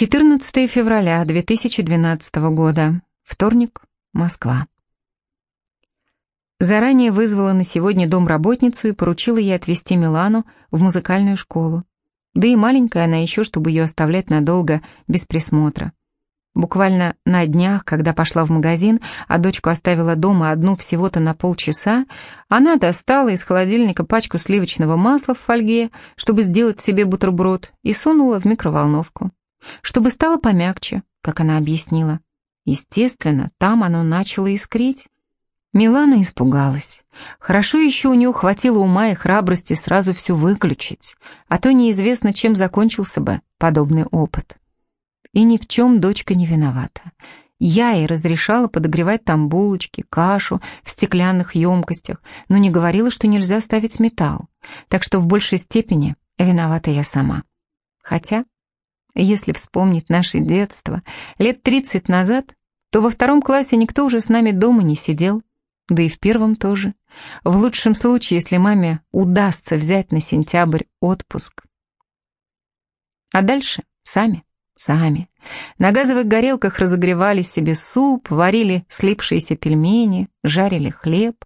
14 февраля 2012 года. Вторник. Москва. Заранее вызвала на сегодня домработницу и поручила ей отвезти Милану в музыкальную школу. Да и маленькая она еще, чтобы ее оставлять надолго без присмотра. Буквально на днях, когда пошла в магазин, а дочку оставила дома одну всего-то на полчаса, она достала из холодильника пачку сливочного масла в фольге, чтобы сделать себе бутерброд, и сунула в микроволновку чтобы стало помягче, как она объяснила. Естественно, там оно начало искрить. Милана испугалась. Хорошо еще у нее хватило ума и храбрости сразу все выключить, а то неизвестно, чем закончился бы подобный опыт. И ни в чем дочка не виновата. Я ей разрешала подогревать там булочки, кашу в стеклянных емкостях, но не говорила, что нельзя ставить металл. Так что в большей степени виновата я сама. Хотя если вспомнить наше детство, лет 30 назад, то во втором классе никто уже с нами дома не сидел, да и в первом тоже. В лучшем случае, если маме удастся взять на сентябрь отпуск. А дальше сами, сами. На газовых горелках разогревали себе суп, варили слипшиеся пельмени, жарили хлеб.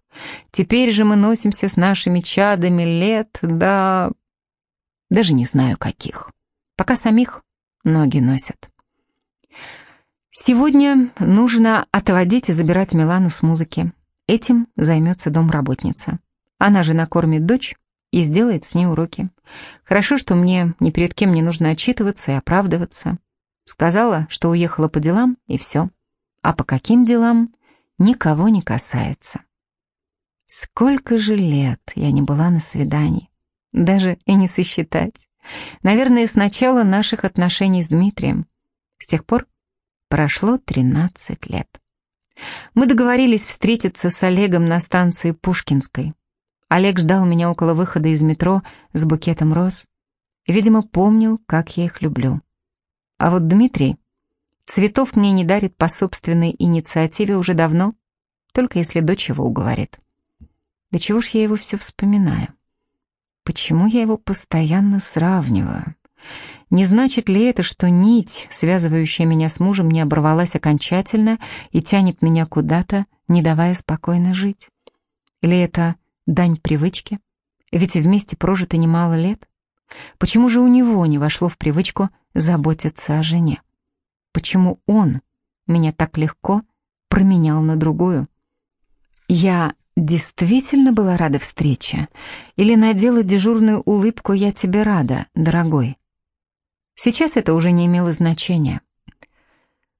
Теперь же мы носимся с нашими чадами лет, да... Даже не знаю каких. Пока самих ноги носят. Сегодня нужно отводить и забирать Милану с музыки. Этим займется домработница. Она же накормит дочь и сделает с ней уроки. Хорошо, что мне ни перед кем не нужно отчитываться и оправдываться. Сказала, что уехала по делам, и все. А по каким делам, никого не касается. Сколько же лет я не была на свидании. Даже и не сосчитать. Наверное, с начала наших отношений с Дмитрием. С тех пор прошло 13 лет. Мы договорились встретиться с Олегом на станции Пушкинской. Олег ждал меня около выхода из метро с букетом роз. Видимо, помнил, как я их люблю. А вот Дмитрий цветов мне не дарит по собственной инициативе уже давно, только если дочь его уговорит. Да чего ж я его все вспоминаю? Почему я его постоянно сравниваю? Не значит ли это, что нить, связывающая меня с мужем, не оборвалась окончательно и тянет меня куда-то, не давая спокойно жить? Или это дань привычки? Ведь вместе прожито немало лет. Почему же у него не вошло в привычку заботиться о жене? Почему он меня так легко променял на другую? Я действительно была рада встрече? Или надела дежурную улыбку «я тебе рада, дорогой»? Сейчас это уже не имело значения.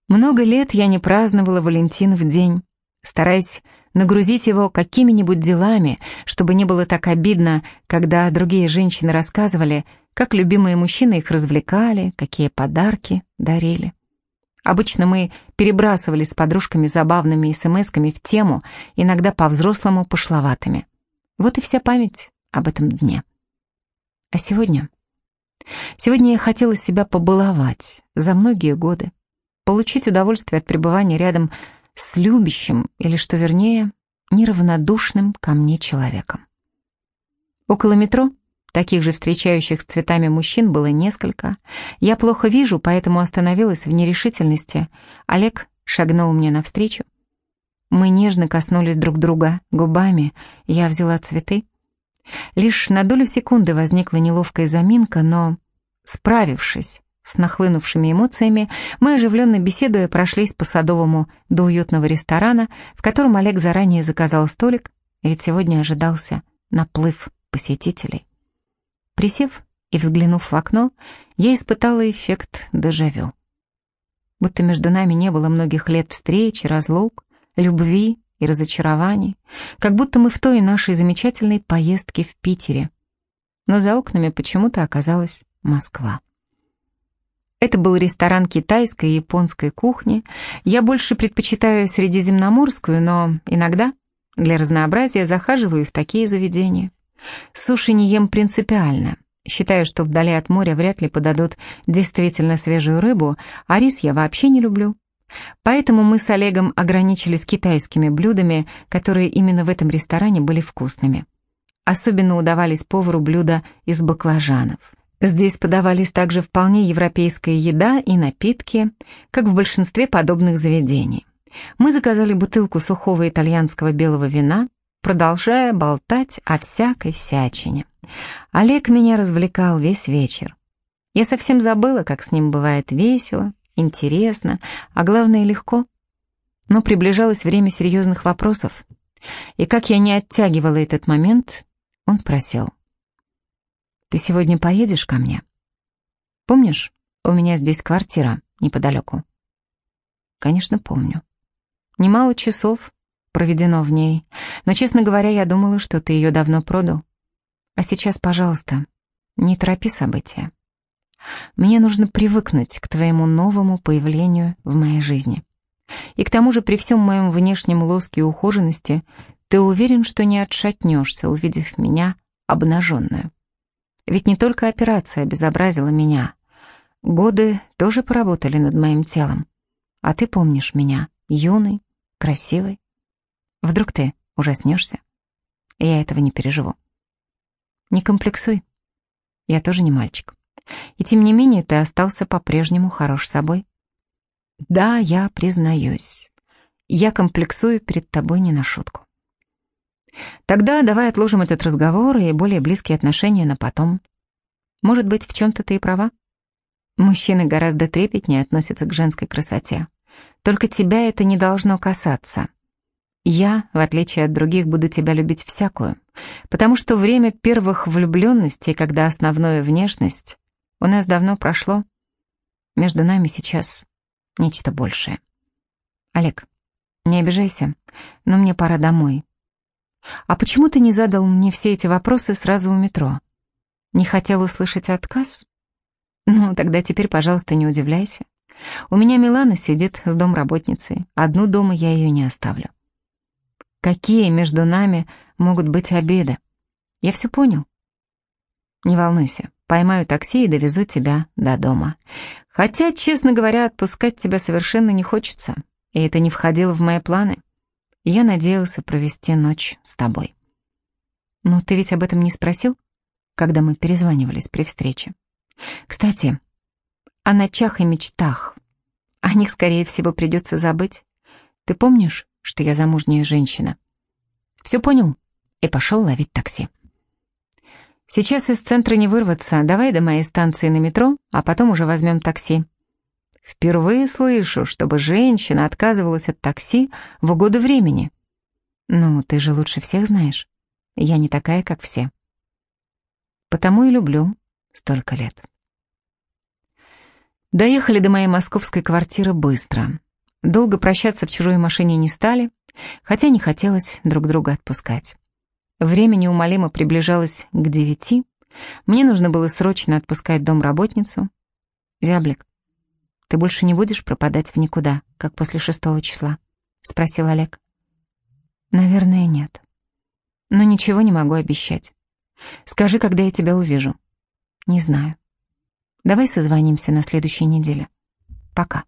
Много лет я не праздновала Валентин в день, стараясь нагрузить его какими-нибудь делами, чтобы не было так обидно, когда другие женщины рассказывали, как любимые мужчины их развлекали, какие подарки дарили. Обычно мы перебрасывались с подружками забавными смс-ками в тему, иногда по-взрослому пошловатыми. Вот и вся память об этом дне. А сегодня? Сегодня я хотела себя побаловать за многие годы, получить удовольствие от пребывания рядом с любящим, или, что вернее, неравнодушным ко мне человеком. Около метро Таких же встречающих с цветами мужчин было несколько. Я плохо вижу, поэтому остановилась в нерешительности. Олег шагнул мне навстречу. Мы нежно коснулись друг друга губами, я взяла цветы. Лишь на долю секунды возникла неловкая заминка, но, справившись с нахлынувшими эмоциями, мы, оживленно беседуя, прошлись по Садовому до уютного ресторана, в котором Олег заранее заказал столик, ведь сегодня ожидался наплыв посетителей. Присев и взглянув в окно, я испытала эффект дежавю. Будто между нами не было многих лет встреч, разлук, любви и разочарований, как будто мы в той нашей замечательной поездке в Питере. Но за окнами почему-то оказалась Москва. Это был ресторан китайской и японской кухни. Я больше предпочитаю средиземноморскую, но иногда для разнообразия захаживаю в такие заведения. Суши не ем принципиально. Считаю, что вдали от моря вряд ли подадут действительно свежую рыбу, а рис я вообще не люблю. Поэтому мы с Олегом ограничились китайскими блюдами, которые именно в этом ресторане были вкусными. Особенно удавались повару блюда из баклажанов. Здесь подавались также вполне европейская еда и напитки, как в большинстве подобных заведений. Мы заказали бутылку сухого итальянского белого вина, продолжая болтать о всякой всячине. Олег меня развлекал весь вечер. Я совсем забыла, как с ним бывает весело, интересно, а главное легко. Но приближалось время серьезных вопросов. И как я не оттягивала этот момент, он спросил. «Ты сегодня поедешь ко мне? Помнишь, у меня здесь квартира неподалеку?» «Конечно, помню. Немало часов проведено в ней, но, честно говоря, я думала, что ты ее давно продал. А сейчас, пожалуйста, не торопи события. Мне нужно привыкнуть к твоему новому появлению в моей жизни. И к тому же при всем моем внешнем лоске и ухоженности ты уверен, что не отшатнешься, увидев меня обнаженную. Ведь не только операция обезобразила меня. Годы тоже поработали над моим телом. А ты помнишь меня, юный, красивый. Вдруг ты ужаснешься? Я этого не переживу. Не комплексуй. Я тоже не мальчик. И тем не менее ты остался по-прежнему хорош собой. Да, я признаюсь. Я комплексую перед тобой не на шутку. Тогда давай отложим этот разговор и более близкие отношения на потом. Может быть, в чем-то ты и права? Мужчины гораздо трепетнее относятся к женской красоте. Только тебя это не должно касаться. Я, в отличие от других, буду тебя любить всякую, потому что время первых влюбленностей, когда основная внешность, у нас давно прошло. Между нами сейчас нечто большее. Олег, не обижайся, но мне пора домой. А почему ты не задал мне все эти вопросы сразу у метро? Не хотел услышать отказ? Ну, тогда теперь, пожалуйста, не удивляйся. У меня Милана сидит с домработницей. Одну дома я ее не оставлю. Какие между нами могут быть обиды? Я все понял. Не волнуйся, поймаю такси и довезу тебя до дома. Хотя, честно говоря, отпускать тебя совершенно не хочется, и это не входило в мои планы. Я надеялся провести ночь с тобой. Но ты ведь об этом не спросил, когда мы перезванивались при встрече? Кстати, о ночах и мечтах. О них, скорее всего, придется забыть. Ты помнишь, что я замужняя женщина? Все понял и пошел ловить такси. Сейчас из центра не вырваться. Давай до моей станции на метро, а потом уже возьмем такси. Впервые слышу, чтобы женщина отказывалась от такси в угоду времени. Ну, ты же лучше всех знаешь. Я не такая, как все. Потому и люблю столько лет. Доехали до моей московской квартиры быстро. Долго прощаться в чужой машине не стали, хотя не хотелось друг друга отпускать. Время неумолимо приближалось к девяти. Мне нужно было срочно отпускать домработницу. «Зяблик, ты больше не будешь пропадать в никуда, как после шестого числа?» — спросил Олег. «Наверное, нет. Но ничего не могу обещать. Скажи, когда я тебя увижу». «Не знаю. Давай созвонимся на следующей неделе. Пока.